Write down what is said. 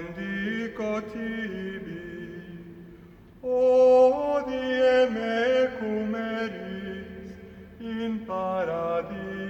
benedico tibi, o cum ecumenis in paradis.